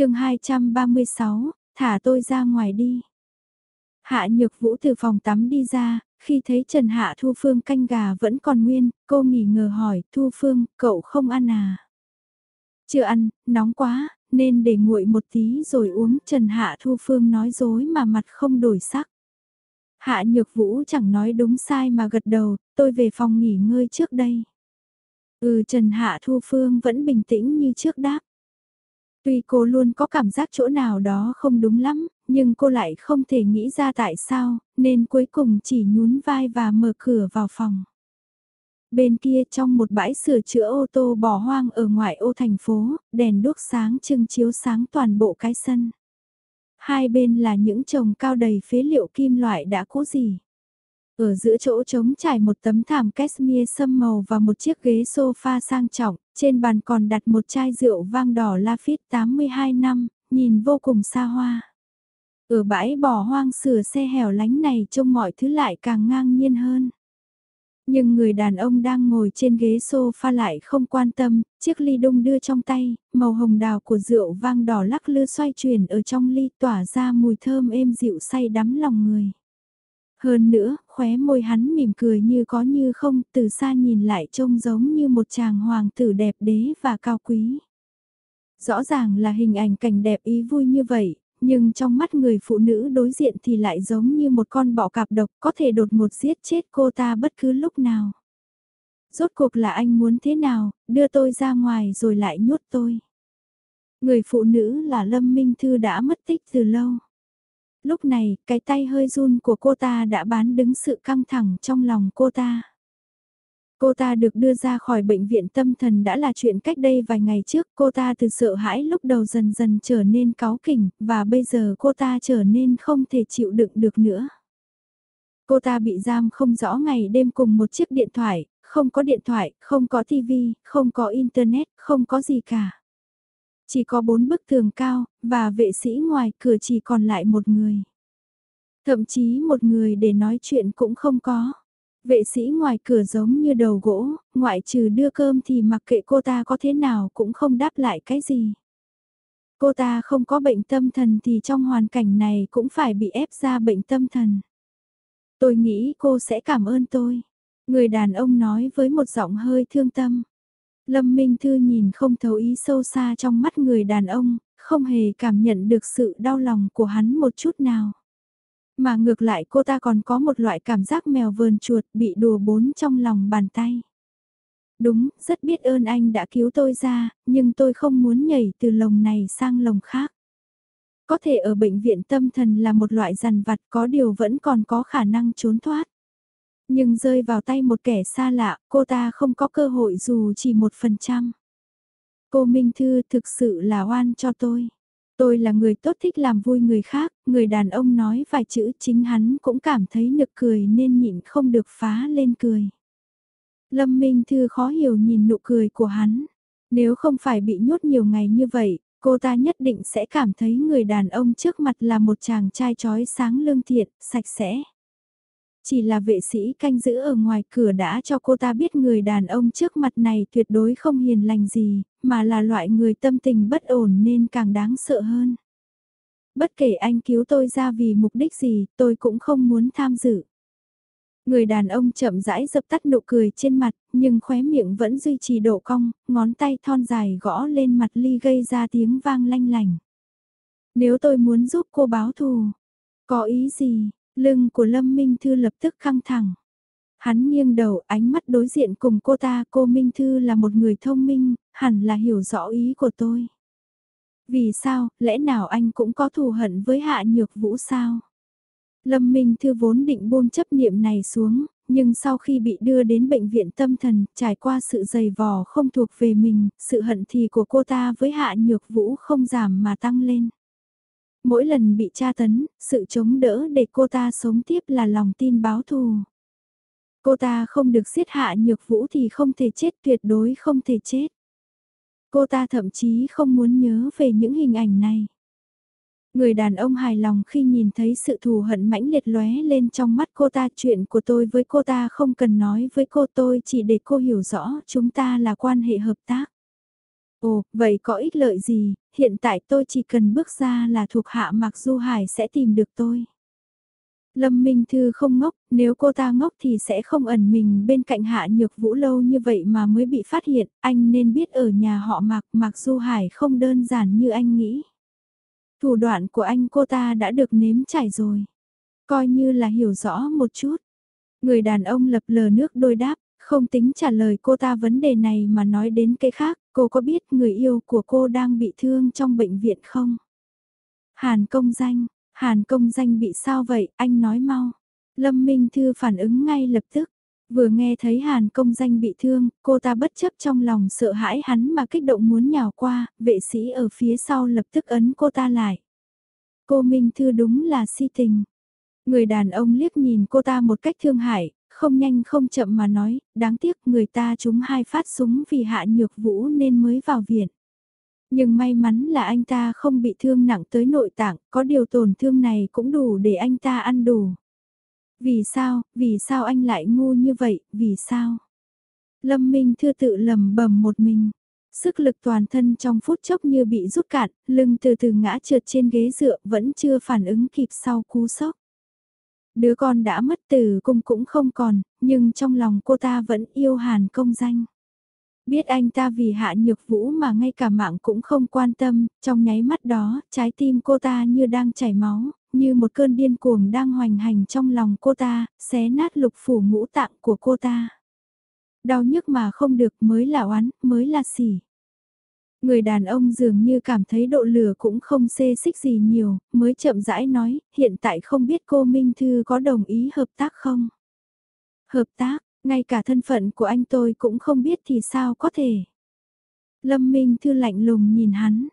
chương 236, thả tôi ra ngoài đi. Hạ Nhược Vũ từ phòng tắm đi ra, khi thấy Trần Hạ Thu Phương canh gà vẫn còn nguyên, cô nghỉ ngờ hỏi, Thu Phương, cậu không ăn à? Chưa ăn, nóng quá, nên để nguội một tí rồi uống. Trần Hạ Thu Phương nói dối mà mặt không đổi sắc. Hạ Nhược Vũ chẳng nói đúng sai mà gật đầu, tôi về phòng nghỉ ngơi trước đây. Ừ Trần Hạ Thu Phương vẫn bình tĩnh như trước đáp. Tuy cô luôn có cảm giác chỗ nào đó không đúng lắm, nhưng cô lại không thể nghĩ ra tại sao, nên cuối cùng chỉ nhún vai và mở cửa vào phòng. Bên kia trong một bãi sửa chữa ô tô bỏ hoang ở ngoại ô thành phố, đèn đuốc sáng trưng chiếu sáng toàn bộ cái sân. Hai bên là những chồng cao đầy phế liệu kim loại đã cũ gì. Ở giữa chỗ trống trải một tấm thảm cashmere sâm màu và một chiếc ghế sofa sang trọng, trên bàn còn đặt một chai rượu vang đỏ Lafite 82 năm, nhìn vô cùng xa hoa. Ở bãi bỏ hoang sửa xe hẻo lánh này trông mọi thứ lại càng ngang nhiên hơn. Nhưng người đàn ông đang ngồi trên ghế sofa lại không quan tâm, chiếc ly đung đưa trong tay, màu hồng đào của rượu vang đỏ lắc lư xoay chuyển ở trong ly tỏa ra mùi thơm êm dịu say đắm lòng người. Hơn nữa, khóe môi hắn mỉm cười như có như không, từ xa nhìn lại trông giống như một chàng hoàng tử đẹp đế và cao quý. Rõ ràng là hình ảnh cảnh đẹp ý vui như vậy, nhưng trong mắt người phụ nữ đối diện thì lại giống như một con bọ cạp độc có thể đột một giết chết cô ta bất cứ lúc nào. Rốt cuộc là anh muốn thế nào, đưa tôi ra ngoài rồi lại nhốt tôi. Người phụ nữ là Lâm Minh Thư đã mất tích từ lâu. Lúc này, cái tay hơi run của cô ta đã bán đứng sự căng thẳng trong lòng cô ta. Cô ta được đưa ra khỏi bệnh viện tâm thần đã là chuyện cách đây vài ngày trước, cô ta từ sợ hãi lúc đầu dần dần trở nên cáu kỉnh, và bây giờ cô ta trở nên không thể chịu đựng được nữa. Cô ta bị giam không rõ ngày đêm cùng một chiếc điện thoại, không có điện thoại, không có tivi, không có internet, không có gì cả. Chỉ có bốn bức tường cao, và vệ sĩ ngoài cửa chỉ còn lại một người. Thậm chí một người để nói chuyện cũng không có. Vệ sĩ ngoài cửa giống như đầu gỗ, ngoại trừ đưa cơm thì mặc kệ cô ta có thế nào cũng không đáp lại cái gì. Cô ta không có bệnh tâm thần thì trong hoàn cảnh này cũng phải bị ép ra bệnh tâm thần. Tôi nghĩ cô sẽ cảm ơn tôi. Người đàn ông nói với một giọng hơi thương tâm. Lâm Minh Thư nhìn không thấu ý sâu xa trong mắt người đàn ông, không hề cảm nhận được sự đau lòng của hắn một chút nào. Mà ngược lại cô ta còn có một loại cảm giác mèo vờn chuột bị đùa bốn trong lòng bàn tay. Đúng, rất biết ơn anh đã cứu tôi ra, nhưng tôi không muốn nhảy từ lồng này sang lồng khác. Có thể ở bệnh viện tâm thần là một loại rằn vặt có điều vẫn còn có khả năng trốn thoát. Nhưng rơi vào tay một kẻ xa lạ, cô ta không có cơ hội dù chỉ một phần trăm. Cô Minh Thư thực sự là oan cho tôi. Tôi là người tốt thích làm vui người khác, người đàn ông nói vài chữ chính hắn cũng cảm thấy nực cười nên nhịn không được phá lên cười. Lâm Minh Thư khó hiểu nhìn nụ cười của hắn. Nếu không phải bị nhốt nhiều ngày như vậy, cô ta nhất định sẽ cảm thấy người đàn ông trước mặt là một chàng trai trói sáng lương thiện, sạch sẽ. Chỉ là vệ sĩ canh giữ ở ngoài cửa đã cho cô ta biết người đàn ông trước mặt này tuyệt đối không hiền lành gì, mà là loại người tâm tình bất ổn nên càng đáng sợ hơn. Bất kể anh cứu tôi ra vì mục đích gì, tôi cũng không muốn tham dự. Người đàn ông chậm rãi dập tắt nụ cười trên mặt, nhưng khóe miệng vẫn duy trì độ cong, ngón tay thon dài gõ lên mặt ly gây ra tiếng vang lanh lành. Nếu tôi muốn giúp cô báo thù, có ý gì? Lưng của Lâm Minh Thư lập tức căng thẳng. Hắn nghiêng đầu ánh mắt đối diện cùng cô ta, cô Minh Thư là một người thông minh, hẳn là hiểu rõ ý của tôi. Vì sao, lẽ nào anh cũng có thù hận với hạ nhược vũ sao? Lâm Minh Thư vốn định buông chấp niệm này xuống, nhưng sau khi bị đưa đến bệnh viện tâm thần, trải qua sự dày vò không thuộc về mình, sự hận thì của cô ta với hạ nhược vũ không giảm mà tăng lên. Mỗi lần bị tra tấn, sự chống đỡ để cô ta sống tiếp là lòng tin báo thù. Cô ta không được giết hạ nhược vũ thì không thể chết tuyệt đối không thể chết. Cô ta thậm chí không muốn nhớ về những hình ảnh này. Người đàn ông hài lòng khi nhìn thấy sự thù hận mãnh liệt lóe lên trong mắt cô ta chuyện của tôi với cô ta không cần nói với cô tôi chỉ để cô hiểu rõ chúng ta là quan hệ hợp tác. Ồ, vậy có ích lợi gì, hiện tại tôi chỉ cần bước ra là thuộc hạ Mạc Du Hải sẽ tìm được tôi. Lâm Minh Thư không ngốc, nếu cô ta ngốc thì sẽ không ẩn mình bên cạnh hạ nhược vũ lâu như vậy mà mới bị phát hiện, anh nên biết ở nhà họ Mạc, Mạc Du Hải không đơn giản như anh nghĩ. Thủ đoạn của anh cô ta đã được nếm trải rồi, coi như là hiểu rõ một chút. Người đàn ông lập lờ nước đôi đáp, không tính trả lời cô ta vấn đề này mà nói đến cái khác, cô có biết người yêu của cô đang bị thương trong bệnh viện không? Hàn công danh, Hàn công danh bị sao vậy, anh nói mau. Lâm Minh Thư phản ứng ngay lập tức. Vừa nghe thấy Hàn công danh bị thương, cô ta bất chấp trong lòng sợ hãi hắn mà kích động muốn nhào qua, vệ sĩ ở phía sau lập tức ấn cô ta lại. Cô Minh Thư đúng là si tình. Người đàn ông liếc nhìn cô ta một cách thương hại, không nhanh không chậm mà nói, đáng tiếc người ta trúng hai phát súng vì hạ nhược vũ nên mới vào viện. Nhưng may mắn là anh ta không bị thương nặng tới nội tạng, có điều tổn thương này cũng đủ để anh ta ăn đủ. Vì sao, vì sao anh lại ngu như vậy, vì sao? Lâm Minh Thư tự lầm bầm một mình. Sức lực toàn thân trong phút chốc như bị rút cạn, lưng từ từ ngã trượt trên ghế dựa vẫn chưa phản ứng kịp sau cú sốc. Đứa con đã mất từ cung cũng không còn, nhưng trong lòng cô ta vẫn yêu hàn công danh. Biết anh ta vì hạ nhược vũ mà ngay cả mạng cũng không quan tâm, trong nháy mắt đó, trái tim cô ta như đang chảy máu, như một cơn điên cuồng đang hoành hành trong lòng cô ta, xé nát lục phủ ngũ tạng của cô ta. Đau nhức mà không được mới là oán, mới là xỉ. Người đàn ông dường như cảm thấy độ lửa cũng không xê xích gì nhiều, mới chậm rãi nói, hiện tại không biết cô Minh Thư có đồng ý hợp tác không? Hợp tác, ngay cả thân phận của anh tôi cũng không biết thì sao có thể. Lâm Minh Thư lạnh lùng nhìn hắn.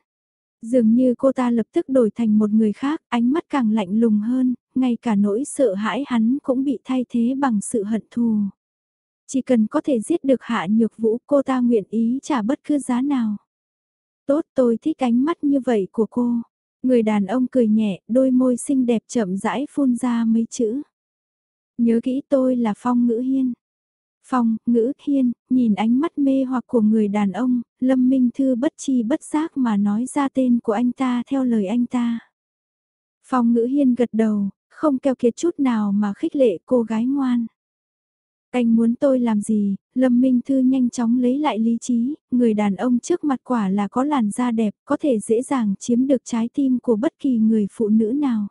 Dường như cô ta lập tức đổi thành một người khác, ánh mắt càng lạnh lùng hơn, ngay cả nỗi sợ hãi hắn cũng bị thay thế bằng sự hận thù. Chỉ cần có thể giết được hạ nhược vũ cô ta nguyện ý trả bất cứ giá nào. Tốt tôi thích ánh mắt như vậy của cô. Người đàn ông cười nhẹ, đôi môi xinh đẹp chậm rãi phun ra mấy chữ. Nhớ kỹ tôi là Phong Ngữ Hiên. Phong, Ngữ Hiên, nhìn ánh mắt mê hoặc của người đàn ông, Lâm Minh Thư bất chi bất giác mà nói ra tên của anh ta theo lời anh ta. Phong Ngữ Hiên gật đầu, không keo kiệt chút nào mà khích lệ cô gái ngoan. Anh muốn tôi làm gì, Lâm Minh Thư nhanh chóng lấy lại lý trí, người đàn ông trước mặt quả là có làn da đẹp, có thể dễ dàng chiếm được trái tim của bất kỳ người phụ nữ nào.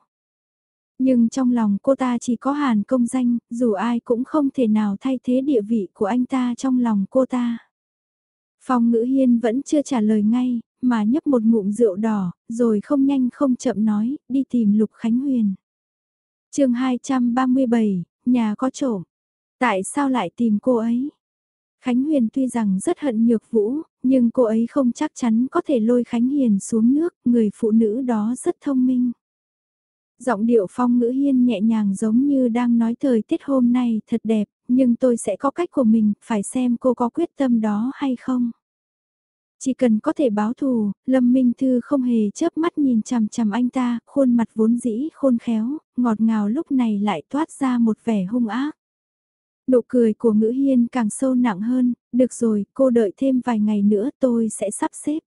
Nhưng trong lòng cô ta chỉ có hàn công danh, dù ai cũng không thể nào thay thế địa vị của anh ta trong lòng cô ta. Phong ngữ hiên vẫn chưa trả lời ngay, mà nhấp một ngụm rượu đỏ, rồi không nhanh không chậm nói, đi tìm Lục Khánh Huyền. chương 237, nhà có trộm. Tại sao lại tìm cô ấy? Khánh Huyền tuy rằng rất hận nhược vũ, nhưng cô ấy không chắc chắn có thể lôi Khánh Hiền xuống nước, người phụ nữ đó rất thông minh. Giọng điệu phong ngữ hiên nhẹ nhàng giống như đang nói thời tiết hôm nay thật đẹp, nhưng tôi sẽ có cách của mình, phải xem cô có quyết tâm đó hay không. Chỉ cần có thể báo thù, Lâm Minh Thư không hề chớp mắt nhìn chằm chằm anh ta, khuôn mặt vốn dĩ khôn khéo, ngọt ngào lúc này lại toát ra một vẻ hung ác. Nụ cười của ngữ hiên càng sâu nặng hơn, được rồi, cô đợi thêm vài ngày nữa tôi sẽ sắp xếp.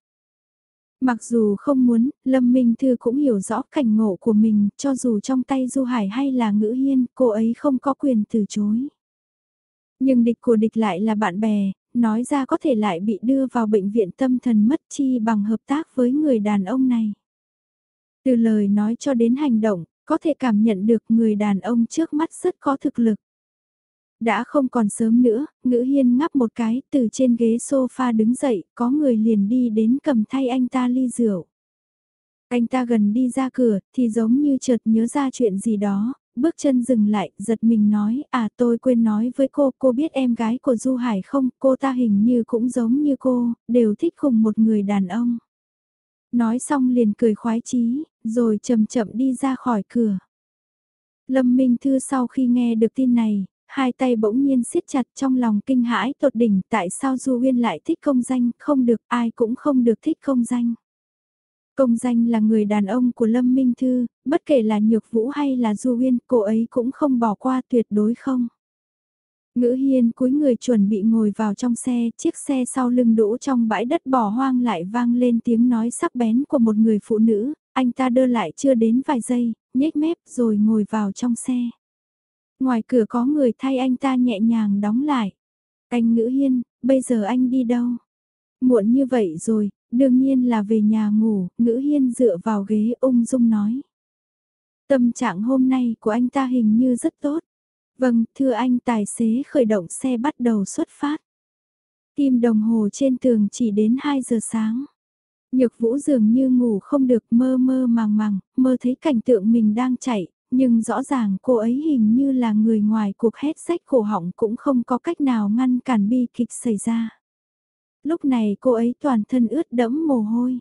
Mặc dù không muốn, Lâm Minh Thư cũng hiểu rõ cảnh ngộ của mình, cho dù trong tay Du Hải hay là ngữ hiên, cô ấy không có quyền từ chối. Nhưng địch của địch lại là bạn bè, nói ra có thể lại bị đưa vào bệnh viện tâm thần mất chi bằng hợp tác với người đàn ông này. Từ lời nói cho đến hành động, có thể cảm nhận được người đàn ông trước mắt rất có thực lực. Đã không còn sớm nữa, ngữ hiên ngắp một cái, từ trên ghế sofa đứng dậy, có người liền đi đến cầm thay anh ta ly rượu. Anh ta gần đi ra cửa, thì giống như chợt nhớ ra chuyện gì đó, bước chân dừng lại, giật mình nói, à tôi quên nói với cô, cô biết em gái của Du Hải không, cô ta hình như cũng giống như cô, đều thích cùng một người đàn ông. Nói xong liền cười khoái chí, rồi chậm chậm đi ra khỏi cửa. Lâm Minh Thư sau khi nghe được tin này, Hai tay bỗng nhiên siết chặt trong lòng kinh hãi tột đỉnh tại sao Du Uyên lại thích công danh, không được ai cũng không được thích công danh. Công danh là người đàn ông của Lâm Minh Thư, bất kể là Nhược Vũ hay là Du Uyên, cô ấy cũng không bỏ qua tuyệt đối không. Ngữ hiên cúi người chuẩn bị ngồi vào trong xe, chiếc xe sau lưng đỗ trong bãi đất bỏ hoang lại vang lên tiếng nói sắc bén của một người phụ nữ, anh ta đơ lại chưa đến vài giây, nhếch mép rồi ngồi vào trong xe. Ngoài cửa có người thay anh ta nhẹ nhàng đóng lại. Anh ngữ hiên, bây giờ anh đi đâu? Muộn như vậy rồi, đương nhiên là về nhà ngủ, ngữ hiên dựa vào ghế ung dung nói. Tâm trạng hôm nay của anh ta hình như rất tốt. Vâng, thưa anh tài xế khởi động xe bắt đầu xuất phát. Kim đồng hồ trên tường chỉ đến 2 giờ sáng. Nhược vũ dường như ngủ không được mơ mơ màng màng, mơ thấy cảnh tượng mình đang chạy, nhưng rõ ràng cô ấy hình như là người ngoài cuộc hét sách cổ họng cũng không có cách nào ngăn cản bi kịch xảy ra. Lúc này cô ấy toàn thân ướt đẫm mồ hôi.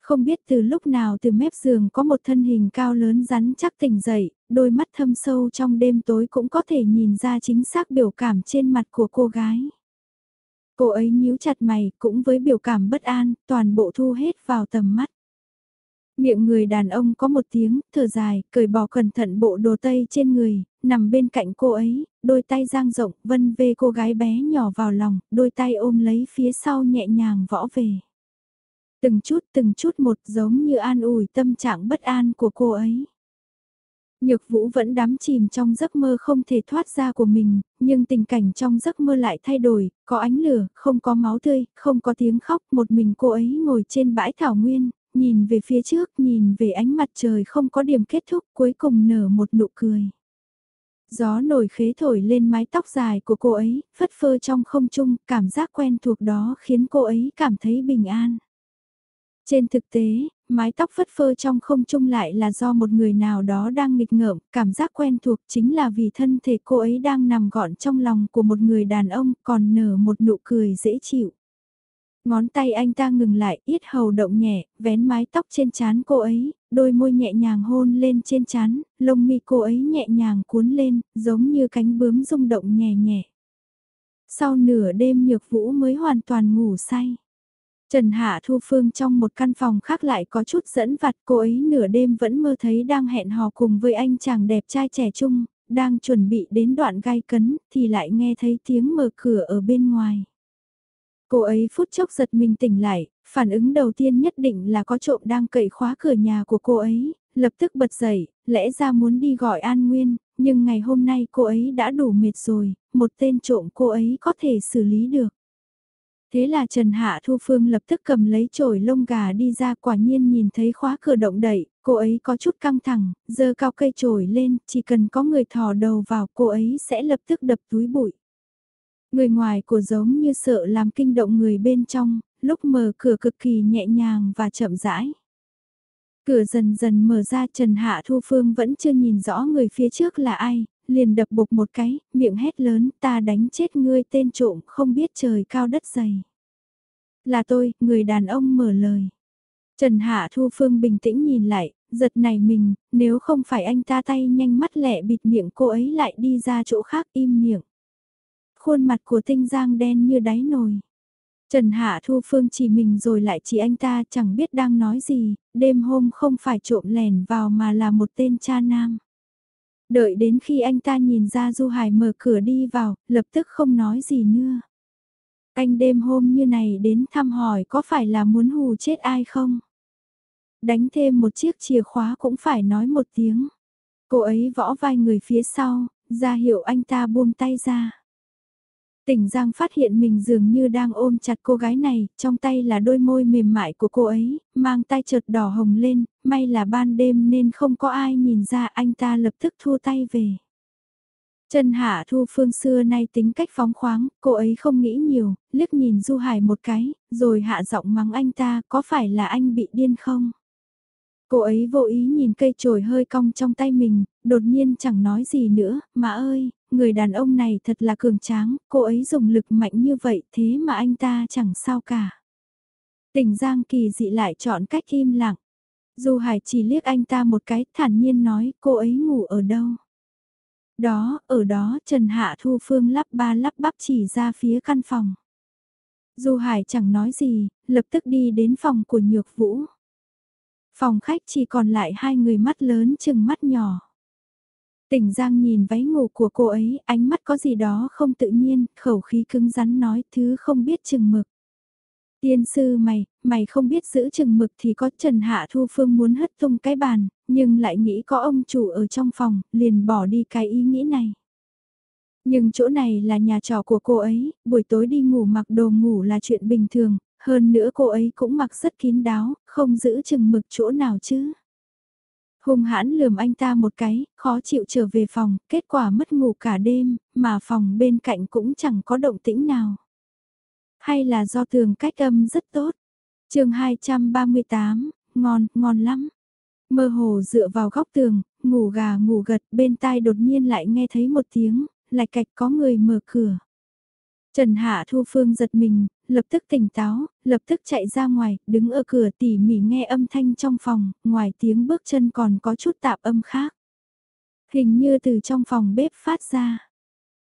Không biết từ lúc nào từ mép giường có một thân hình cao lớn rắn chắc tỉnh dậy, đôi mắt thâm sâu trong đêm tối cũng có thể nhìn ra chính xác biểu cảm trên mặt của cô gái. Cô ấy nhíu chặt mày cũng với biểu cảm bất an, toàn bộ thu hết vào tầm mắt. Miệng người đàn ông có một tiếng, thở dài, cởi bỏ cẩn thận bộ đồ tây trên người, nằm bên cạnh cô ấy, đôi tay giang rộng, vân về cô gái bé nhỏ vào lòng, đôi tay ôm lấy phía sau nhẹ nhàng võ về. Từng chút từng chút một giống như an ủi tâm trạng bất an của cô ấy. Nhược vũ vẫn đắm chìm trong giấc mơ không thể thoát ra của mình, nhưng tình cảnh trong giấc mơ lại thay đổi, có ánh lửa, không có máu tươi, không có tiếng khóc, một mình cô ấy ngồi trên bãi thảo nguyên, nhìn về phía trước, nhìn về ánh mặt trời không có điểm kết thúc, cuối cùng nở một nụ cười. Gió nổi khế thổi lên mái tóc dài của cô ấy, phất phơ trong không trung, cảm giác quen thuộc đó khiến cô ấy cảm thấy bình an. Trên thực tế, mái tóc phất phơ trong không trung lại là do một người nào đó đang nghịch ngợm, cảm giác quen thuộc chính là vì thân thể cô ấy đang nằm gọn trong lòng của một người đàn ông còn nở một nụ cười dễ chịu. Ngón tay anh ta ngừng lại, yết hầu động nhẹ, vén mái tóc trên trán cô ấy, đôi môi nhẹ nhàng hôn lên trên trán, lông mi cô ấy nhẹ nhàng cuốn lên, giống như cánh bướm rung động nhẹ nhẹ. Sau nửa đêm nhược vũ mới hoàn toàn ngủ say. Trần Hạ Thu Phương trong một căn phòng khác lại có chút dẫn vặt cô ấy nửa đêm vẫn mơ thấy đang hẹn hò cùng với anh chàng đẹp trai trẻ trung, đang chuẩn bị đến đoạn gai cấn thì lại nghe thấy tiếng mở cửa ở bên ngoài. Cô ấy phút chốc giật mình tỉnh lại, phản ứng đầu tiên nhất định là có trộm đang cậy khóa cửa nhà của cô ấy, lập tức bật dậy, lẽ ra muốn đi gọi An Nguyên, nhưng ngày hôm nay cô ấy đã đủ mệt rồi, một tên trộm cô ấy có thể xử lý được. Thế là Trần Hạ Thu Phương lập tức cầm lấy chổi lông gà đi ra quả nhiên nhìn thấy khóa cửa động đậy, cô ấy có chút căng thẳng, giơ cao cây chổi lên, chỉ cần có người thò đầu vào cô ấy sẽ lập tức đập túi bụi. Người ngoài của giống như sợ làm kinh động người bên trong, lúc mở cửa cực kỳ nhẹ nhàng và chậm rãi. Cửa dần dần mở ra Trần Hạ Thu Phương vẫn chưa nhìn rõ người phía trước là ai, liền đập bục một cái, miệng hét lớn ta đánh chết ngươi tên trộm không biết trời cao đất dày. Là tôi, người đàn ông mở lời. Trần Hạ Thu Phương bình tĩnh nhìn lại, giật này mình, nếu không phải anh ta tay nhanh mắt lẹ bịt miệng cô ấy lại đi ra chỗ khác im miệng. Khuôn mặt của tinh giang đen như đáy nồi. Trần Hạ Thu Phương chỉ mình rồi lại chỉ anh ta chẳng biết đang nói gì, đêm hôm không phải trộm lẻn vào mà là một tên cha nam. Đợi đến khi anh ta nhìn ra Du Hải mở cửa đi vào, lập tức không nói gì nữa. Anh đêm hôm như này đến thăm hỏi có phải là muốn hù chết ai không? Đánh thêm một chiếc chìa khóa cũng phải nói một tiếng. Cô ấy võ vai người phía sau, ra hiệu anh ta buông tay ra. Tỉnh Giang phát hiện mình dường như đang ôm chặt cô gái này, trong tay là đôi môi mềm mại của cô ấy, mang tay chợt đỏ hồng lên, may là ban đêm nên không có ai nhìn ra anh ta lập tức thua tay về. Trần Hạ Thu Phương xưa nay tính cách phóng khoáng, cô ấy không nghĩ nhiều, liếc nhìn Du Hải một cái, rồi hạ giọng mắng anh ta có phải là anh bị điên không? Cô ấy vô ý nhìn cây chổi hơi cong trong tay mình, đột nhiên chẳng nói gì nữa, mà ơi, người đàn ông này thật là cường tráng, cô ấy dùng lực mạnh như vậy thế mà anh ta chẳng sao cả. Tỉnh Giang kỳ dị lại chọn cách im lặng. Du Hải chỉ liếc anh ta một cái thản nhiên nói cô ấy ngủ ở đâu. Đó, ở đó Trần Hạ Thu Phương lắp ba lắp bắp chỉ ra phía căn phòng. Du Hải chẳng nói gì, lập tức đi đến phòng của Nhược Vũ. Phòng khách chỉ còn lại hai người mắt lớn chừng mắt nhỏ. Tỉnh Giang nhìn váy ngủ của cô ấy, ánh mắt có gì đó không tự nhiên, khẩu khí cứng rắn nói thứ không biết chừng mực. Tiên sư mày, mày không biết giữ chừng mực thì có Trần Hạ Thu Phương muốn hất tung cái bàn, nhưng lại nghĩ có ông chủ ở trong phòng, liền bỏ đi cái ý nghĩ này. Nhưng chỗ này là nhà trọ của cô ấy, buổi tối đi ngủ mặc đồ ngủ là chuyện bình thường, hơn nữa cô ấy cũng mặc rất kín đáo, không giữ chừng mực chỗ nào chứ. Hung hãn lườm anh ta một cái, khó chịu trở về phòng, kết quả mất ngủ cả đêm, mà phòng bên cạnh cũng chẳng có động tĩnh nào. Hay là do tường cách âm rất tốt. chương 238, ngon, ngon lắm. Mơ hồ dựa vào góc tường, ngủ gà ngủ gật, bên tai đột nhiên lại nghe thấy một tiếng, lạch cạch có người mở cửa. Trần Hạ Thu Phương giật mình, lập tức tỉnh táo, lập tức chạy ra ngoài, đứng ở cửa tỉ mỉ nghe âm thanh trong phòng, ngoài tiếng bước chân còn có chút tạp âm khác. Hình như từ trong phòng bếp phát ra.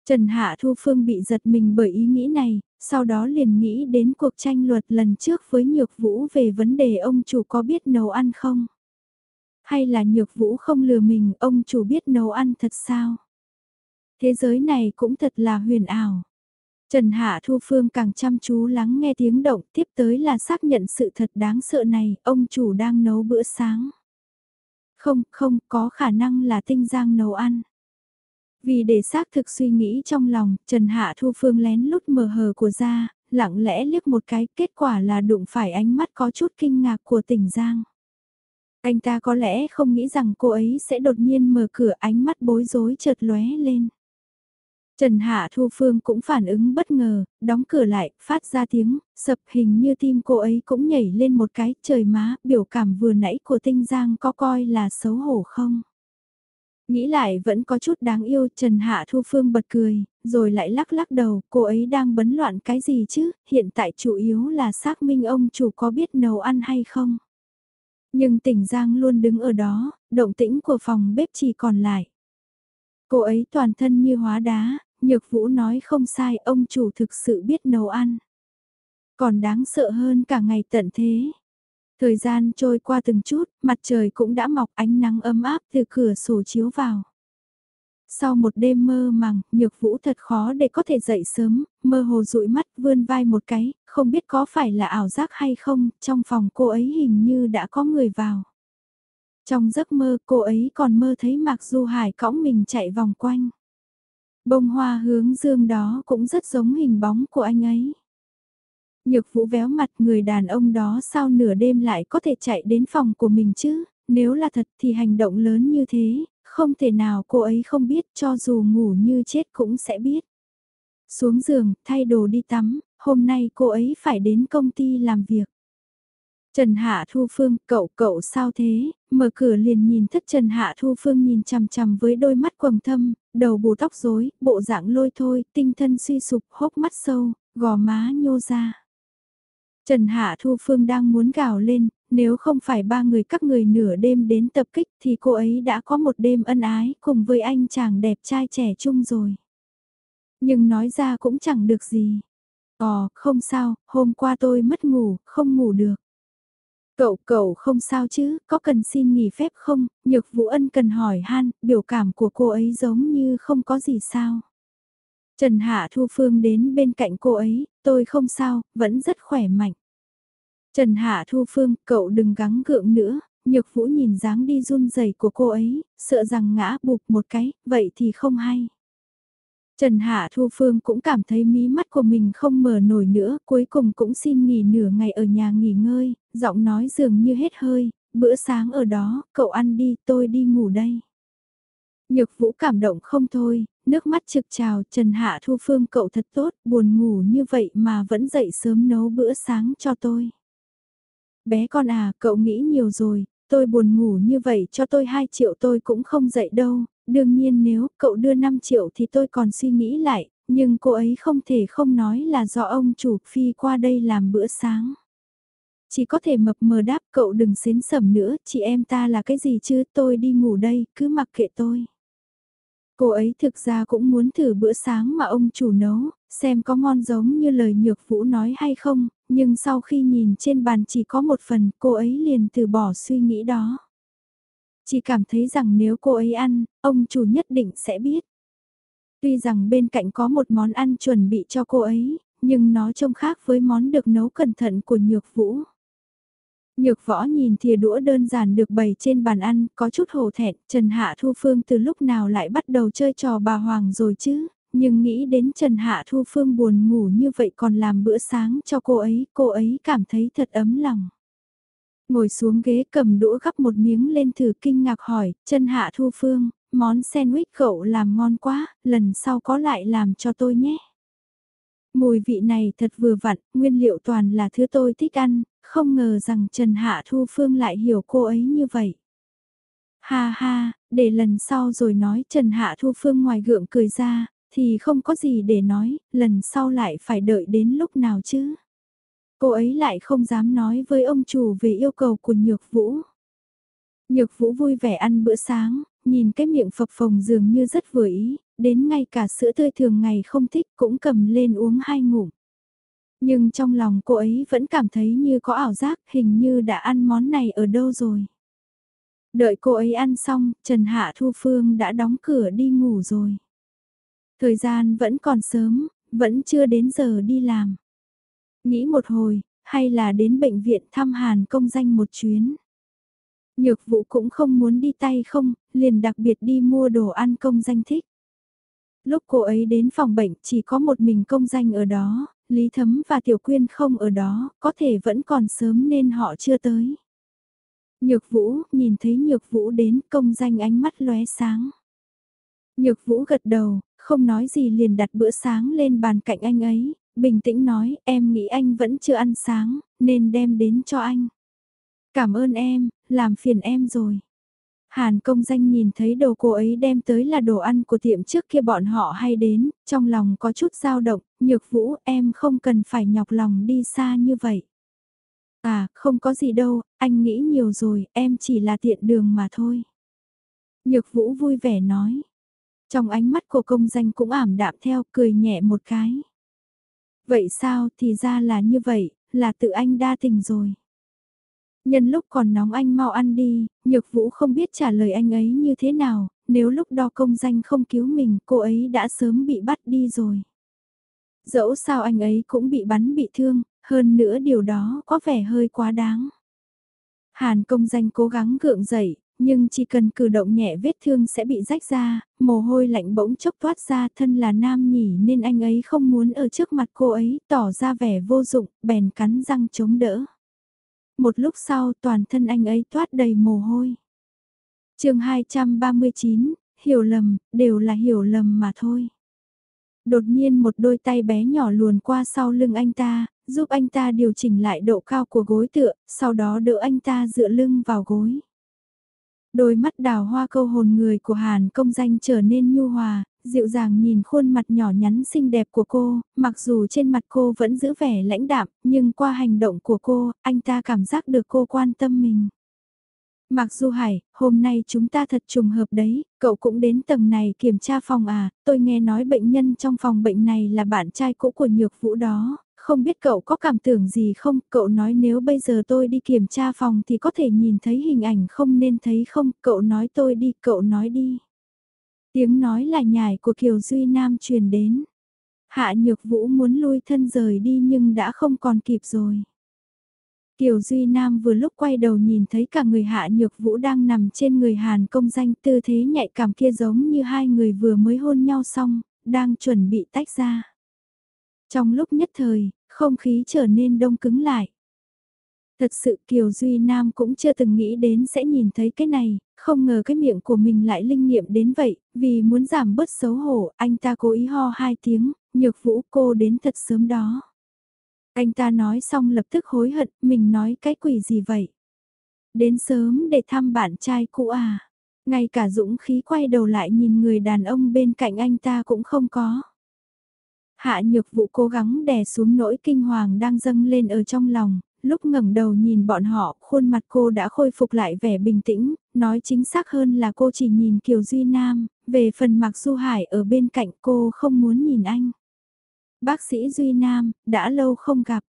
Trần Hạ Thu Phương bị giật mình bởi ý nghĩ này, sau đó liền nghĩ đến cuộc tranh luật lần trước với Nhược Vũ về vấn đề ông chủ có biết nấu ăn không? Hay là Nhược Vũ không lừa mình, ông chủ biết nấu ăn thật sao? Thế giới này cũng thật là huyền ảo. Trần Hạ Thu Phương càng chăm chú lắng nghe tiếng động tiếp tới là xác nhận sự thật đáng sợ này, ông chủ đang nấu bữa sáng. Không, không, có khả năng là tinh giang nấu ăn. Vì để xác thực suy nghĩ trong lòng, Trần Hạ Thu Phương lén lút mờ hờ của ra, lặng lẽ liếc một cái, kết quả là đụng phải ánh mắt có chút kinh ngạc của tỉnh Giang. Anh ta có lẽ không nghĩ rằng cô ấy sẽ đột nhiên mở cửa ánh mắt bối rối chợt lóe lên. Trần Hạ Thu Phương cũng phản ứng bất ngờ, đóng cửa lại, phát ra tiếng, sập hình như tim cô ấy cũng nhảy lên một cái, trời má, biểu cảm vừa nãy của Tinh Giang có coi là xấu hổ không? Nghĩ lại vẫn có chút đáng yêu, Trần Hạ Thu Phương bật cười, rồi lại lắc lắc đầu, cô ấy đang bấn loạn cái gì chứ, hiện tại chủ yếu là xác minh ông chủ có biết nấu ăn hay không. Nhưng tỉnh Giang luôn đứng ở đó, động tĩnh của phòng bếp chỉ còn lại. Cô ấy toàn thân như hóa đá, Nhược Vũ nói không sai, ông chủ thực sự biết nấu ăn. Còn đáng sợ hơn cả ngày tận thế. Thời gian trôi qua từng chút, mặt trời cũng đã mọc ánh nắng ấm áp từ cửa sổ chiếu vào. Sau một đêm mơ màng, nhược vũ thật khó để có thể dậy sớm, mơ hồ dụi mắt vươn vai một cái, không biết có phải là ảo giác hay không, trong phòng cô ấy hình như đã có người vào. Trong giấc mơ cô ấy còn mơ thấy Mạc Du Hải cõng mình chạy vòng quanh. Bông hoa hướng dương đó cũng rất giống hình bóng của anh ấy. Nhược vũ véo mặt người đàn ông đó sao nửa đêm lại có thể chạy đến phòng của mình chứ, nếu là thật thì hành động lớn như thế, không thể nào cô ấy không biết cho dù ngủ như chết cũng sẽ biết. Xuống giường, thay đồ đi tắm, hôm nay cô ấy phải đến công ty làm việc. Trần Hạ Thu Phương, cậu cậu sao thế, mở cửa liền nhìn thất Trần Hạ Thu Phương nhìn chằm chằm với đôi mắt quầng thâm, đầu bù tóc rối, bộ dạng lôi thôi, tinh thân suy sụp, hốc mắt sâu, gò má nhô ra. Trần Hạ Thu Phương đang muốn gào lên, nếu không phải ba người các người nửa đêm đến tập kích thì cô ấy đã có một đêm ân ái cùng với anh chàng đẹp trai trẻ chung rồi. Nhưng nói ra cũng chẳng được gì. Ồ, không sao, hôm qua tôi mất ngủ, không ngủ được. Cậu, cậu không sao chứ, có cần xin nghỉ phép không? Nhược Vũ Ân cần hỏi han, biểu cảm của cô ấy giống như không có gì sao. Trần Hạ Thu Phương đến bên cạnh cô ấy, tôi không sao, vẫn rất khỏe mạnh. Trần Hạ Thu Phương, cậu đừng gắng gượng nữa, Nhược Vũ nhìn dáng đi run rẩy của cô ấy, sợ rằng ngã bụp một cái, vậy thì không hay. Trần Hạ Thu Phương cũng cảm thấy mí mắt của mình không mở nổi nữa, cuối cùng cũng xin nghỉ nửa ngày ở nhà nghỉ ngơi, giọng nói dường như hết hơi, bữa sáng ở đó, cậu ăn đi, tôi đi ngủ đây. Nhược Vũ cảm động không thôi, nước mắt trực trào Trần Hạ Thu Phương cậu thật tốt, buồn ngủ như vậy mà vẫn dậy sớm nấu bữa sáng cho tôi. Bé con à, cậu nghĩ nhiều rồi, tôi buồn ngủ như vậy cho tôi 2 triệu tôi cũng không dậy đâu, đương nhiên nếu cậu đưa 5 triệu thì tôi còn suy nghĩ lại, nhưng cô ấy không thể không nói là do ông chủ phi qua đây làm bữa sáng. Chỉ có thể mập mờ đáp cậu đừng xến sầm nữa, chị em ta là cái gì chứ, tôi đi ngủ đây, cứ mặc kệ tôi. Cô ấy thực ra cũng muốn thử bữa sáng mà ông chủ nấu, xem có ngon giống như lời nhược vũ nói hay không, nhưng sau khi nhìn trên bàn chỉ có một phần cô ấy liền từ bỏ suy nghĩ đó. Chỉ cảm thấy rằng nếu cô ấy ăn, ông chủ nhất định sẽ biết. Tuy rằng bên cạnh có một món ăn chuẩn bị cho cô ấy, nhưng nó trông khác với món được nấu cẩn thận của nhược vũ. Nhược võ nhìn thìa đũa đơn giản được bày trên bàn ăn, có chút hồ thẹn, Trần Hạ Thu Phương từ lúc nào lại bắt đầu chơi trò bà Hoàng rồi chứ, nhưng nghĩ đến Trần Hạ Thu Phương buồn ngủ như vậy còn làm bữa sáng cho cô ấy, cô ấy cảm thấy thật ấm lòng. Ngồi xuống ghế cầm đũa gắp một miếng lên thử kinh ngạc hỏi, Trần Hạ Thu Phương, món sandwich cậu làm ngon quá, lần sau có lại làm cho tôi nhé. Mùi vị này thật vừa vặn, nguyên liệu toàn là thứ tôi thích ăn, không ngờ rằng Trần Hạ Thu Phương lại hiểu cô ấy như vậy. Ha ha, để lần sau rồi nói Trần Hạ Thu Phương ngoài gượng cười ra, thì không có gì để nói, lần sau lại phải đợi đến lúc nào chứ. Cô ấy lại không dám nói với ông chủ về yêu cầu của Nhược Vũ. Nhược Vũ vui vẻ ăn bữa sáng, nhìn cái miệng phập phồng dường như rất vừa ý, đến ngay cả sữa tươi thường ngày không thích cũng cầm lên uống hai ngủ. Nhưng trong lòng cô ấy vẫn cảm thấy như có ảo giác hình như đã ăn món này ở đâu rồi. Đợi cô ấy ăn xong, Trần Hạ Thu Phương đã đóng cửa đi ngủ rồi. Thời gian vẫn còn sớm, vẫn chưa đến giờ đi làm. Nghĩ một hồi, hay là đến bệnh viện thăm Hàn công danh một chuyến. Nhược vụ cũng không muốn đi tay không, liền đặc biệt đi mua đồ ăn công danh thích. Lúc cô ấy đến phòng bệnh chỉ có một mình công danh ở đó, Lý Thấm và Tiểu Quyên không ở đó, có thể vẫn còn sớm nên họ chưa tới. Nhược Vũ, nhìn thấy Nhược Vũ đến công danh ánh mắt lóe sáng. Nhược Vũ gật đầu, không nói gì liền đặt bữa sáng lên bàn cạnh anh ấy, bình tĩnh nói em nghĩ anh vẫn chưa ăn sáng, nên đem đến cho anh. Cảm ơn em, làm phiền em rồi. Hàn công danh nhìn thấy đồ cô ấy đem tới là đồ ăn của tiệm trước kia bọn họ hay đến, trong lòng có chút dao động, nhược vũ em không cần phải nhọc lòng đi xa như vậy. À, không có gì đâu, anh nghĩ nhiều rồi, em chỉ là tiện đường mà thôi. Nhược vũ vui vẻ nói. Trong ánh mắt của công danh cũng ảm đạm theo, cười nhẹ một cái. Vậy sao, thì ra là như vậy, là tự anh đa tình rồi. Nhân lúc còn nóng anh mau ăn đi, nhược vũ không biết trả lời anh ấy như thế nào, nếu lúc đo công danh không cứu mình cô ấy đã sớm bị bắt đi rồi. Dẫu sao anh ấy cũng bị bắn bị thương, hơn nữa điều đó có vẻ hơi quá đáng. Hàn công danh cố gắng gượng dậy, nhưng chỉ cần cử động nhẹ vết thương sẽ bị rách ra, mồ hôi lạnh bỗng chốc toát ra thân là nam nhỉ nên anh ấy không muốn ở trước mặt cô ấy tỏ ra vẻ vô dụng, bèn cắn răng chống đỡ một lúc sau toàn thân anh ấy toát đầy mồ hôi. chương 239, hiểu lầm, đều là hiểu lầm mà thôi. Đột nhiên một đôi tay bé nhỏ luồn qua sau lưng anh ta, giúp anh ta điều chỉnh lại độ cao của gối tựa, sau đó đỡ anh ta dựa lưng vào gối. Đôi mắt đào hoa câu hồn người của Hàn công danh trở nên nhu hòa, dịu dàng nhìn khuôn mặt nhỏ nhắn xinh đẹp của cô, mặc dù trên mặt cô vẫn giữ vẻ lãnh đạm, nhưng qua hành động của cô, anh ta cảm giác được cô quan tâm mình. Mặc dù Hải, hôm nay chúng ta thật trùng hợp đấy, cậu cũng đến tầng này kiểm tra phòng à, tôi nghe nói bệnh nhân trong phòng bệnh này là bạn trai cũ của nhược vũ đó, không biết cậu có cảm tưởng gì không, cậu nói nếu bây giờ tôi đi kiểm tra phòng thì có thể nhìn thấy hình ảnh không nên thấy không, cậu nói tôi đi, cậu nói đi. Tiếng nói là nhải của Kiều Duy Nam truyền đến. Hạ Nhược Vũ muốn lui thân rời đi nhưng đã không còn kịp rồi. Kiều Duy Nam vừa lúc quay đầu nhìn thấy cả người Hạ Nhược Vũ đang nằm trên người Hàn công danh tư thế nhạy cảm kia giống như hai người vừa mới hôn nhau xong, đang chuẩn bị tách ra. Trong lúc nhất thời, không khí trở nên đông cứng lại. Thật sự Kiều Duy Nam cũng chưa từng nghĩ đến sẽ nhìn thấy cái này, không ngờ cái miệng của mình lại linh nghiệm đến vậy, vì muốn giảm bớt xấu hổ, anh ta cố ý ho hai tiếng, nhược vũ cô đến thật sớm đó. Anh ta nói xong lập tức hối hận, mình nói cái quỷ gì vậy? Đến sớm để thăm bạn trai cũ à? Ngay cả dũng khí quay đầu lại nhìn người đàn ông bên cạnh anh ta cũng không có. Hạ nhược vụ cố gắng đè xuống nỗi kinh hoàng đang dâng lên ở trong lòng, lúc ngẩng đầu nhìn bọn họ, khuôn mặt cô đã khôi phục lại vẻ bình tĩnh, nói chính xác hơn là cô chỉ nhìn Kiều Duy Nam, về phần Mạc Du Hải ở bên cạnh cô không muốn nhìn anh. Bác sĩ Duy Nam, đã lâu không gặp.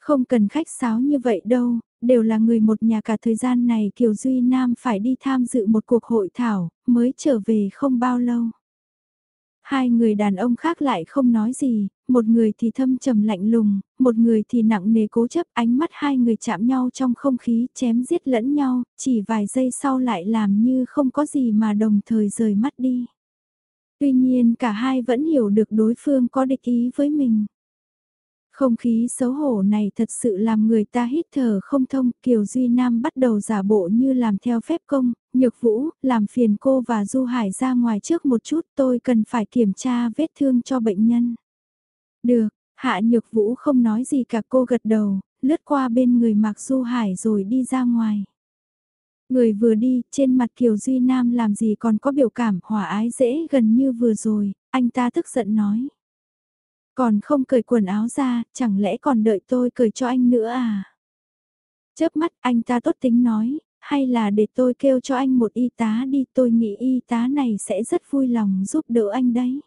Không cần khách sáo như vậy đâu, đều là người một nhà cả thời gian này Kiều Duy Nam phải đi tham dự một cuộc hội thảo, mới trở về không bao lâu. Hai người đàn ông khác lại không nói gì, một người thì thâm trầm lạnh lùng, một người thì nặng nề cố chấp ánh mắt hai người chạm nhau trong không khí chém giết lẫn nhau, chỉ vài giây sau lại làm như không có gì mà đồng thời rời mắt đi. Tuy nhiên cả hai vẫn hiểu được đối phương có địch ý với mình. Không khí xấu hổ này thật sự làm người ta hít thở không thông, Kiều Duy Nam bắt đầu giả bộ như làm theo phép công, nhược vũ, làm phiền cô và Du Hải ra ngoài trước một chút tôi cần phải kiểm tra vết thương cho bệnh nhân. Được, Hạ Nhược Vũ không nói gì cả cô gật đầu, lướt qua bên người Mạc Du Hải rồi đi ra ngoài. Người vừa đi, trên mặt Kiều Duy Nam làm gì còn có biểu cảm hòa ái dễ gần như vừa rồi, anh ta tức giận nói. Còn không cởi quần áo ra, chẳng lẽ còn đợi tôi cởi cho anh nữa à? Chớp mắt anh ta tốt tính nói, hay là để tôi kêu cho anh một y tá đi tôi nghĩ y tá này sẽ rất vui lòng giúp đỡ anh đấy.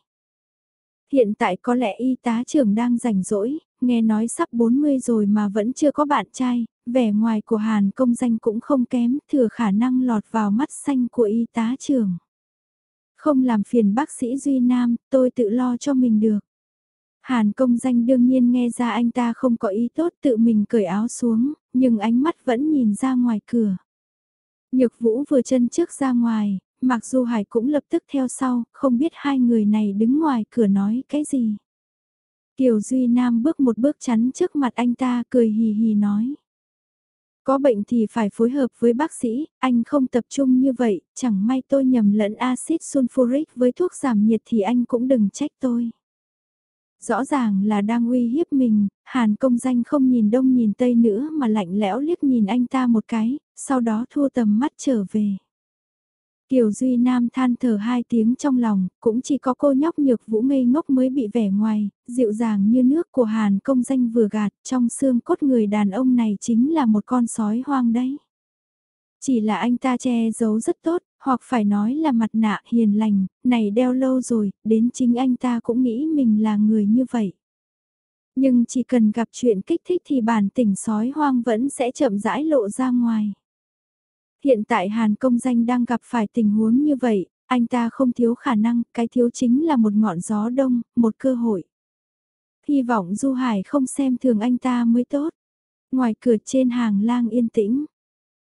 Hiện tại có lẽ y tá trưởng đang rảnh rỗi, nghe nói sắp 40 rồi mà vẫn chưa có bạn trai, vẻ ngoài của Hàn công danh cũng không kém, thừa khả năng lọt vào mắt xanh của y tá trưởng. Không làm phiền bác sĩ Duy Nam, tôi tự lo cho mình được. Hàn công danh đương nhiên nghe ra anh ta không có ý tốt tự mình cởi áo xuống, nhưng ánh mắt vẫn nhìn ra ngoài cửa. Nhược vũ vừa chân trước ra ngoài, mặc dù Hải cũng lập tức theo sau, không biết hai người này đứng ngoài cửa nói cái gì. Kiều Duy Nam bước một bước chắn trước mặt anh ta cười hì hì nói. Có bệnh thì phải phối hợp với bác sĩ, anh không tập trung như vậy, chẳng may tôi nhầm lẫn axit sulfuric với thuốc giảm nhiệt thì anh cũng đừng trách tôi. Rõ ràng là đang uy hiếp mình, Hàn công danh không nhìn đông nhìn tây nữa mà lạnh lẽo liếc nhìn anh ta một cái, sau đó thua tầm mắt trở về. Kiều Duy Nam than thở hai tiếng trong lòng, cũng chỉ có cô nhóc nhược vũ ngây ngốc mới bị vẻ ngoài, dịu dàng như nước của Hàn công danh vừa gạt, trong xương cốt người đàn ông này chính là một con sói hoang đấy. Chỉ là anh ta che giấu rất tốt, hoặc phải nói là mặt nạ hiền lành, này đeo lâu rồi, đến chính anh ta cũng nghĩ mình là người như vậy. Nhưng chỉ cần gặp chuyện kích thích thì bản tỉnh sói hoang vẫn sẽ chậm rãi lộ ra ngoài. Hiện tại Hàn công danh đang gặp phải tình huống như vậy, anh ta không thiếu khả năng, cái thiếu chính là một ngọn gió đông, một cơ hội. Hy vọng Du Hải không xem thường anh ta mới tốt. Ngoài cửa trên hàng lang yên tĩnh,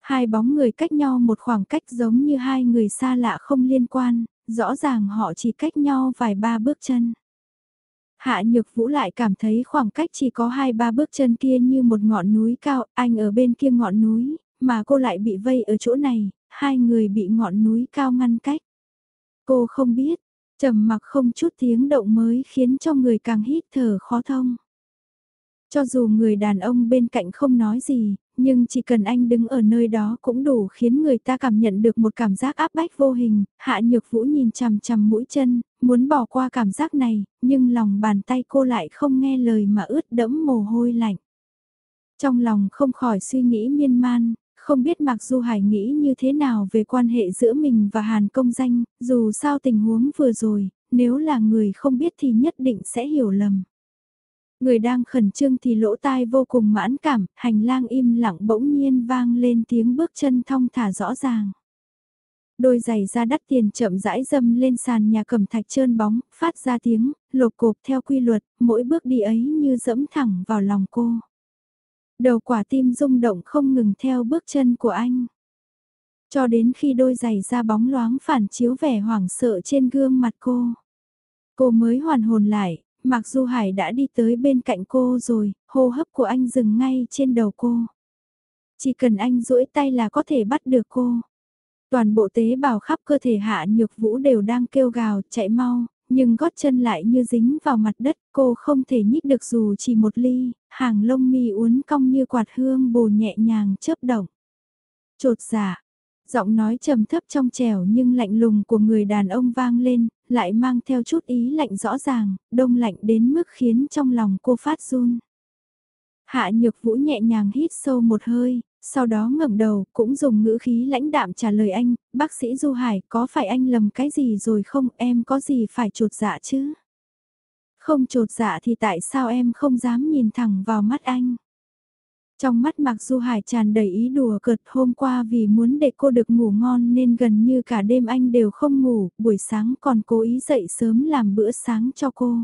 Hai bóng người cách nhau một khoảng cách giống như hai người xa lạ không liên quan, rõ ràng họ chỉ cách nhau vài ba bước chân. Hạ Nhược Vũ lại cảm thấy khoảng cách chỉ có hai ba bước chân kia như một ngọn núi cao, anh ở bên kia ngọn núi, mà cô lại bị vây ở chỗ này, hai người bị ngọn núi cao ngăn cách. Cô không biết, trầm mặc không chút tiếng động mới khiến cho người càng hít thở khó thông. Cho dù người đàn ông bên cạnh không nói gì, nhưng chỉ cần anh đứng ở nơi đó cũng đủ khiến người ta cảm nhận được một cảm giác áp bách vô hình, hạ nhược vũ nhìn chằm chằm mũi chân, muốn bỏ qua cảm giác này, nhưng lòng bàn tay cô lại không nghe lời mà ướt đẫm mồ hôi lạnh. Trong lòng không khỏi suy nghĩ miên man, không biết Mạc Du Hải nghĩ như thế nào về quan hệ giữa mình và Hàn Công Danh, dù sao tình huống vừa rồi, nếu là người không biết thì nhất định sẽ hiểu lầm. Người đang khẩn trương thì lỗ tai vô cùng mãn cảm, hành lang im lặng bỗng nhiên vang lên tiếng bước chân thong thả rõ ràng. Đôi giày da đắt tiền chậm rãi dâm lên sàn nhà cầm thạch trơn bóng, phát ra tiếng, lột cộp theo quy luật, mỗi bước đi ấy như dẫm thẳng vào lòng cô. Đầu quả tim rung động không ngừng theo bước chân của anh. Cho đến khi đôi giày da bóng loáng phản chiếu vẻ hoảng sợ trên gương mặt cô. Cô mới hoàn hồn lại, Mạc Du Hải đã đi tới bên cạnh cô rồi, hô hấp của anh dừng ngay trên đầu cô. Chỉ cần anh duỗi tay là có thể bắt được cô. Toàn bộ tế bào khắp cơ thể hạ nhược vũ đều đang kêu gào, chạy mau, nhưng gót chân lại như dính vào mặt đất, cô không thể nhích được dù chỉ một ly, hàng lông mi uốn cong như quạt hương bồ nhẹ nhàng chớp động. Trột dạ, giọng nói trầm thấp trong trẻo nhưng lạnh lùng của người đàn ông vang lên, lại mang theo chút ý lạnh rõ ràng, đông lạnh đến mức khiến trong lòng cô phát run. Hạ nhược vũ nhẹ nhàng hít sâu một hơi, sau đó ngẩng đầu cũng dùng ngữ khí lãnh đạm trả lời anh, bác sĩ Du Hải có phải anh lầm cái gì rồi không em có gì phải trột dạ chứ? Không trột dạ thì tại sao em không dám nhìn thẳng vào mắt anh? Trong mắt Mạc Du Hải tràn đầy ý đùa cợt hôm qua vì muốn để cô được ngủ ngon nên gần như cả đêm anh đều không ngủ, buổi sáng còn cố ý dậy sớm làm bữa sáng cho cô.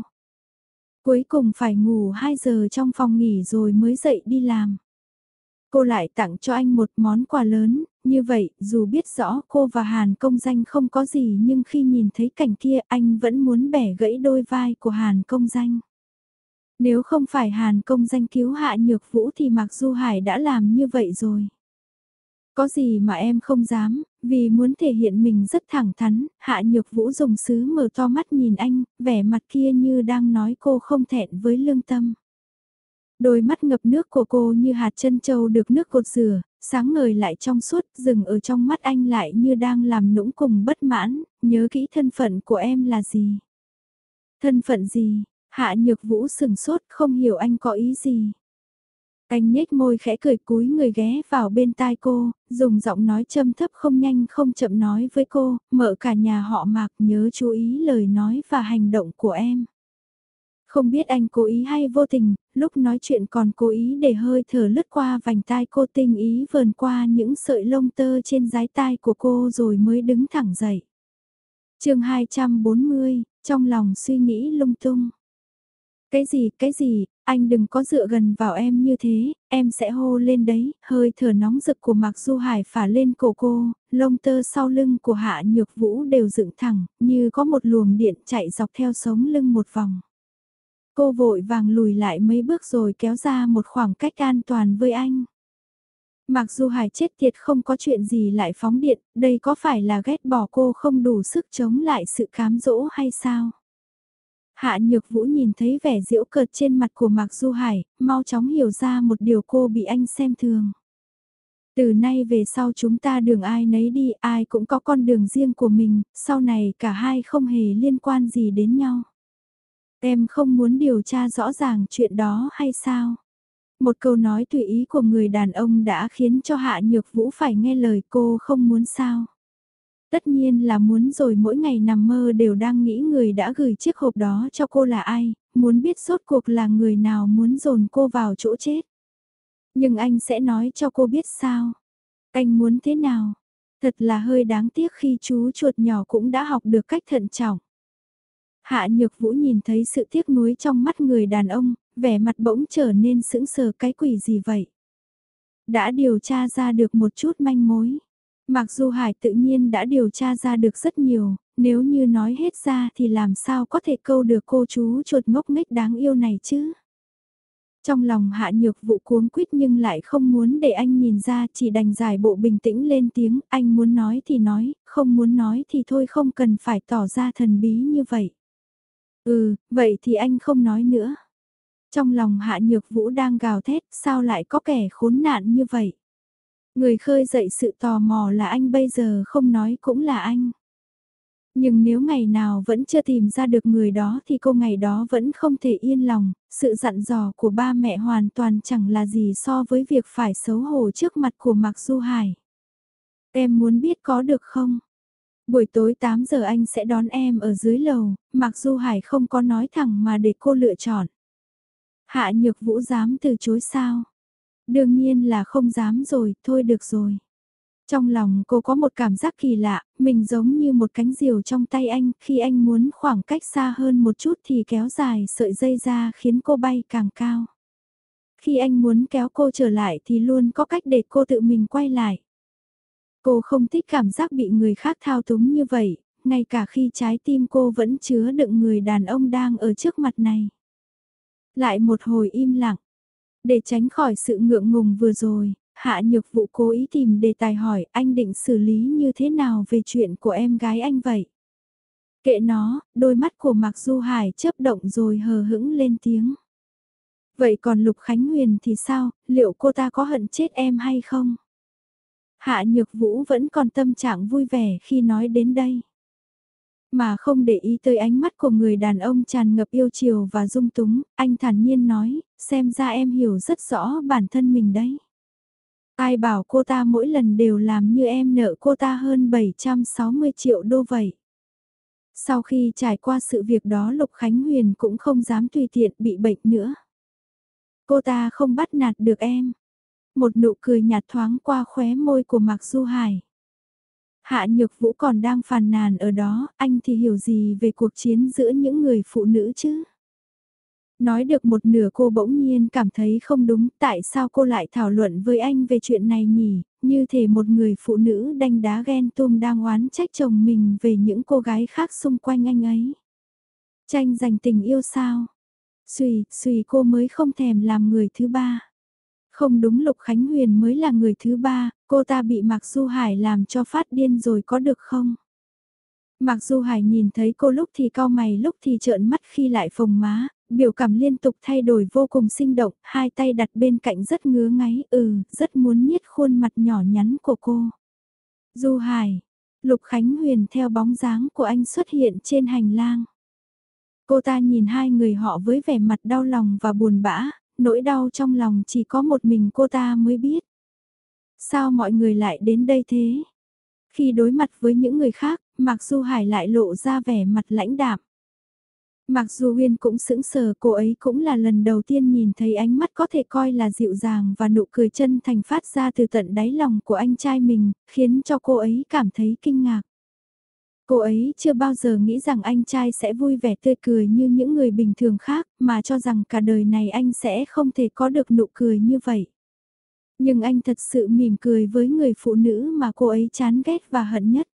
Cuối cùng phải ngủ 2 giờ trong phòng nghỉ rồi mới dậy đi làm. Cô lại tặng cho anh một món quà lớn, như vậy dù biết rõ cô và Hàn công danh không có gì nhưng khi nhìn thấy cảnh kia anh vẫn muốn bẻ gãy đôi vai của Hàn công danh. Nếu không phải Hàn công danh cứu hạ nhược vũ thì Mạc Du Hải đã làm như vậy rồi. Có gì mà em không dám, vì muốn thể hiện mình rất thẳng thắn, hạ nhược vũ dùng sứ mở to mắt nhìn anh, vẻ mặt kia như đang nói cô không thẹn với lương tâm. Đôi mắt ngập nước của cô như hạt chân trâu được nước cột rửa, sáng ngời lại trong suốt, dừng ở trong mắt anh lại như đang làm nũng cùng bất mãn, nhớ kỹ thân phận của em là gì. Thân phận gì, hạ nhược vũ sừng sốt không hiểu anh có ý gì. Anh nhếch môi khẽ cười cúi người ghé vào bên tai cô, dùng giọng nói châm thấp không nhanh không chậm nói với cô, mở cả nhà họ mạc nhớ chú ý lời nói và hành động của em. Không biết anh cố ý hay vô tình, lúc nói chuyện còn cố ý để hơi thở lướt qua vành tai cô tinh ý vờn qua những sợi lông tơ trên dái tai của cô rồi mới đứng thẳng dậy. chương 240, trong lòng suy nghĩ lung tung. Cái gì, cái gì, anh đừng có dựa gần vào em như thế, em sẽ hô lên đấy, hơi thở nóng rực của Mạc Du Hải phả lên cổ cô, lông tơ sau lưng của Hạ Nhược Vũ đều dựng thẳng, như có một luồng điện chạy dọc theo sống lưng một vòng. Cô vội vàng lùi lại mấy bước rồi kéo ra một khoảng cách an toàn với anh. Mặc dù Hải chết tiệt không có chuyện gì lại phóng điện, đây có phải là ghét bỏ cô không đủ sức chống lại sự cám dỗ hay sao? Hạ Nhược Vũ nhìn thấy vẻ diễu cợt trên mặt của Mạc Du Hải, mau chóng hiểu ra một điều cô bị anh xem thường. Từ nay về sau chúng ta đường ai nấy đi, ai cũng có con đường riêng của mình, sau này cả hai không hề liên quan gì đến nhau. Em không muốn điều tra rõ ràng chuyện đó hay sao? Một câu nói tùy ý của người đàn ông đã khiến cho Hạ Nhược Vũ phải nghe lời cô không muốn sao. Tất nhiên là muốn rồi mỗi ngày nằm mơ đều đang nghĩ người đã gửi chiếc hộp đó cho cô là ai, muốn biết rốt cuộc là người nào muốn dồn cô vào chỗ chết. Nhưng anh sẽ nói cho cô biết sao. Anh muốn thế nào? Thật là hơi đáng tiếc khi chú chuột nhỏ cũng đã học được cách thận trọng. Hạ Nhược Vũ nhìn thấy sự tiếc nuối trong mắt người đàn ông, vẻ mặt bỗng trở nên sững sờ cái quỷ gì vậy. Đã điều tra ra được một chút manh mối. Mặc dù Hải tự nhiên đã điều tra ra được rất nhiều, nếu như nói hết ra thì làm sao có thể câu được cô chú chuột ngốc nghếch đáng yêu này chứ. Trong lòng hạ nhược vụ cuống quýt nhưng lại không muốn để anh nhìn ra chỉ đành giải bộ bình tĩnh lên tiếng, anh muốn nói thì nói, không muốn nói thì thôi không cần phải tỏ ra thần bí như vậy. Ừ, vậy thì anh không nói nữa. Trong lòng hạ nhược vũ đang gào thét, sao lại có kẻ khốn nạn như vậy? Người khơi dậy sự tò mò là anh bây giờ không nói cũng là anh. Nhưng nếu ngày nào vẫn chưa tìm ra được người đó thì cô ngày đó vẫn không thể yên lòng, sự dặn dò của ba mẹ hoàn toàn chẳng là gì so với việc phải xấu hổ trước mặt của Mạc Du Hải. Em muốn biết có được không? Buổi tối 8 giờ anh sẽ đón em ở dưới lầu, mặc Du Hải không có nói thẳng mà để cô lựa chọn. Hạ Nhược Vũ dám từ chối sao? Đương nhiên là không dám rồi, thôi được rồi. Trong lòng cô có một cảm giác kỳ lạ, mình giống như một cánh diều trong tay anh, khi anh muốn khoảng cách xa hơn một chút thì kéo dài sợi dây ra khiến cô bay càng cao. Khi anh muốn kéo cô trở lại thì luôn có cách để cô tự mình quay lại. Cô không thích cảm giác bị người khác thao túng như vậy, ngay cả khi trái tim cô vẫn chứa đựng người đàn ông đang ở trước mặt này. Lại một hồi im lặng. Để tránh khỏi sự ngượng ngùng vừa rồi, Hạ Nhược Vũ cố ý tìm đề tài hỏi anh định xử lý như thế nào về chuyện của em gái anh vậy. Kệ nó, đôi mắt của Mạc Du Hải chớp động rồi hờ hững lên tiếng. Vậy còn Lục Khánh Huyền thì sao, liệu cô ta có hận chết em hay không? Hạ Nhược Vũ vẫn còn tâm trạng vui vẻ khi nói đến đây. Mà không để ý tới ánh mắt của người đàn ông tràn ngập yêu chiều và dung túng, anh thản nhiên nói, xem ra em hiểu rất rõ bản thân mình đấy. Ai bảo cô ta mỗi lần đều làm như em nợ cô ta hơn 760 triệu đô vậy. Sau khi trải qua sự việc đó Lục Khánh Huyền cũng không dám tùy tiện bị bệnh nữa. Cô ta không bắt nạt được em, Một nụ cười nhạt thoáng qua khóe môi của Mạc Du Hải. Hạ Nhược Vũ còn đang phàn nàn ở đó, anh thì hiểu gì về cuộc chiến giữa những người phụ nữ chứ? Nói được một nửa cô bỗng nhiên cảm thấy không đúng, tại sao cô lại thảo luận với anh về chuyện này nhỉ, như thể một người phụ nữ đanh đá ghen tuông đang oán trách chồng mình về những cô gái khác xung quanh anh ấy. Tranh giành tình yêu sao? Xùy, xùy cô mới không thèm làm người thứ ba. Không đúng Lục Khánh Huyền mới là người thứ ba, cô ta bị Mạc Du Hải làm cho phát điên rồi có được không? Mạc Du Hải nhìn thấy cô lúc thì cau mày lúc thì trợn mắt khi lại phồng má, biểu cảm liên tục thay đổi vô cùng sinh động, hai tay đặt bên cạnh rất ngứa ngáy, ừ, rất muốn niết khuôn mặt nhỏ nhắn của cô. Du Hải, Lục Khánh Huyền theo bóng dáng của anh xuất hiện trên hành lang. Cô ta nhìn hai người họ với vẻ mặt đau lòng và buồn bã, nỗi đau trong lòng chỉ có một mình cô ta mới biết. Sao mọi người lại đến đây thế? Khi đối mặt với những người khác, Mạc Du Hải lại lộ ra vẻ mặt lãnh đạm. Mặc dù Uyên cũng sững sờ cô ấy cũng là lần đầu tiên nhìn thấy ánh mắt có thể coi là dịu dàng và nụ cười chân thành phát ra từ tận đáy lòng của anh trai mình, khiến cho cô ấy cảm thấy kinh ngạc. Cô ấy chưa bao giờ nghĩ rằng anh trai sẽ vui vẻ tươi cười như những người bình thường khác, mà cho rằng cả đời này anh sẽ không thể có được nụ cười như vậy. Nhưng anh thật sự mỉm cười với người phụ nữ mà cô ấy chán ghét và hận nhất.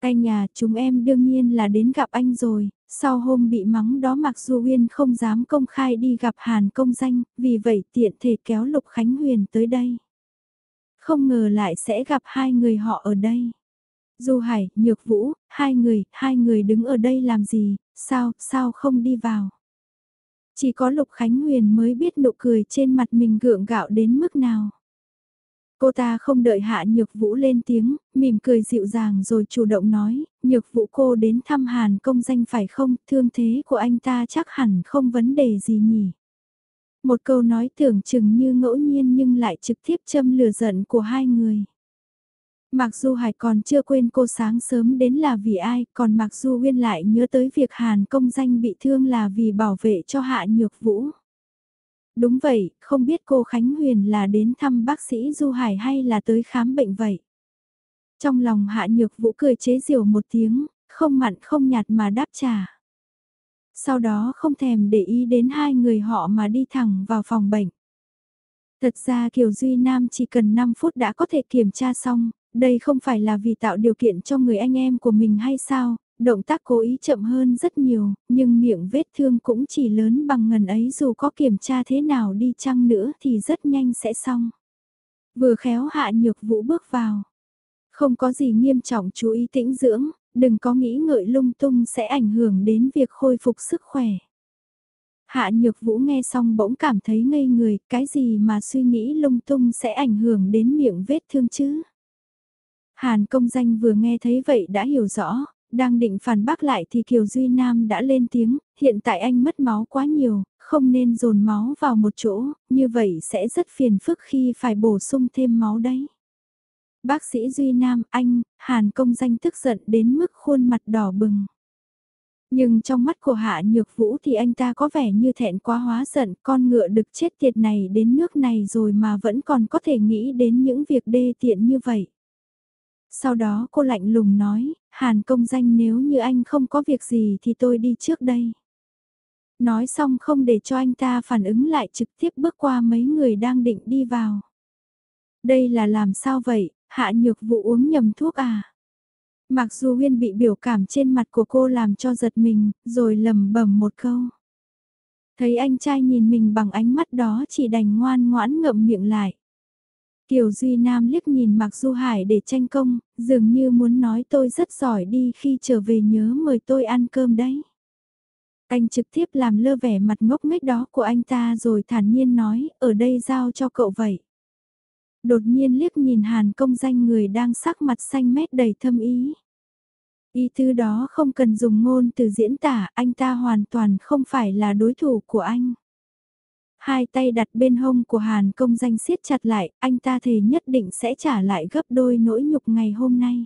Anh nhà, chúng em đương nhiên là đến gặp anh rồi, sau hôm bị mắng đó mặc dù Uyên không dám công khai đi gặp Hàn công danh, vì vậy tiện thể kéo Lục Khánh Huyền tới đây. Không ngờ lại sẽ gặp hai người họ ở đây. Du Hải, Nhược Vũ, hai người, hai người đứng ở đây làm gì, sao, sao không đi vào. Chỉ có Lục Khánh Huyền mới biết nụ cười trên mặt mình gượng gạo đến mức nào. Cô ta không đợi hạ nhược vũ lên tiếng, mỉm cười dịu dàng rồi chủ động nói, nhược vũ cô đến thăm hàn công danh phải không, thương thế của anh ta chắc hẳn không vấn đề gì nhỉ. Một câu nói tưởng chừng như ngẫu nhiên nhưng lại trực tiếp châm lửa giận của hai người. Mặc dù Hải còn chưa quên cô sáng sớm đến là vì ai, còn Mặc dù nguyên lại nhớ tới việc Hàn công danh bị thương là vì bảo vệ cho Hạ Nhược Vũ. Đúng vậy, không biết cô Khánh Huyền là đến thăm bác sĩ Du Hải hay là tới khám bệnh vậy. Trong lòng Hạ Nhược Vũ cười chế giễu một tiếng, không mặn không nhạt mà đáp trả. Sau đó không thèm để ý đến hai người họ mà đi thẳng vào phòng bệnh. Thật ra Kiều Duy Nam chỉ cần 5 phút đã có thể kiểm tra xong, đây không phải là vì tạo điều kiện cho người anh em của mình hay sao, Động tác cố ý chậm hơn rất nhiều, nhưng miệng vết thương cũng chỉ lớn bằng ngần ấy dù có kiểm tra thế nào đi chăng nữa thì rất nhanh sẽ xong. Vừa khéo hạ nhược vũ bước vào. Không có gì nghiêm trọng chú ý tĩnh dưỡng, đừng có nghĩ ngợi lung tung sẽ ảnh hưởng đến việc khôi phục sức khỏe. Hạ nhược vũ nghe xong bỗng cảm thấy ngây người, cái gì mà suy nghĩ lung tung sẽ ảnh hưởng đến miệng vết thương chứ? Hàn công danh vừa nghe thấy vậy đã hiểu rõ, đang định phản bác lại thì Kiều Duy Nam đã lên tiếng, hiện tại anh mất máu quá nhiều, không nên dồn máu vào một chỗ, như vậy sẽ rất phiền phức khi phải bổ sung thêm máu đấy. Bác sĩ Duy Nam, anh, Hàn công danh tức giận đến mức khuôn mặt đỏ bừng. Nhưng trong mắt của Hạ Nhược Vũ thì anh ta có vẻ như thẹn quá hóa giận con ngựa đực chết tiệt này đến nước này rồi mà vẫn còn có thể nghĩ đến những việc đê tiện như vậy. Sau đó cô lạnh lùng nói, Hàn công danh nếu như anh không có việc gì thì tôi đi trước đây. Nói xong không để cho anh ta phản ứng lại trực tiếp bước qua mấy người đang định đi vào. Đây là làm sao vậy, hạ nhược vụ uống nhầm thuốc à? Mặc dù Huyên bị biểu cảm trên mặt của cô làm cho giật mình, rồi lầm bầm một câu. Thấy anh trai nhìn mình bằng ánh mắt đó chỉ đành ngoan ngoãn ngậm miệng lại. Kiều Duy Nam liếc nhìn Mạc Du Hải để tranh công, dường như muốn nói tôi rất giỏi đi khi trở về nhớ mời tôi ăn cơm đấy. Anh trực tiếp làm lơ vẻ mặt ngốc nghếch đó của anh ta rồi thản nhiên nói, ở đây giao cho cậu vậy. Đột nhiên liếc nhìn Hàn công danh người đang sắc mặt xanh mét đầy thâm ý. Ý thứ đó không cần dùng ngôn từ diễn tả, anh ta hoàn toàn không phải là đối thủ của anh. Hai tay đặt bên hông của Hàn công danh siết chặt lại, anh ta thề nhất định sẽ trả lại gấp đôi nỗi nhục ngày hôm nay.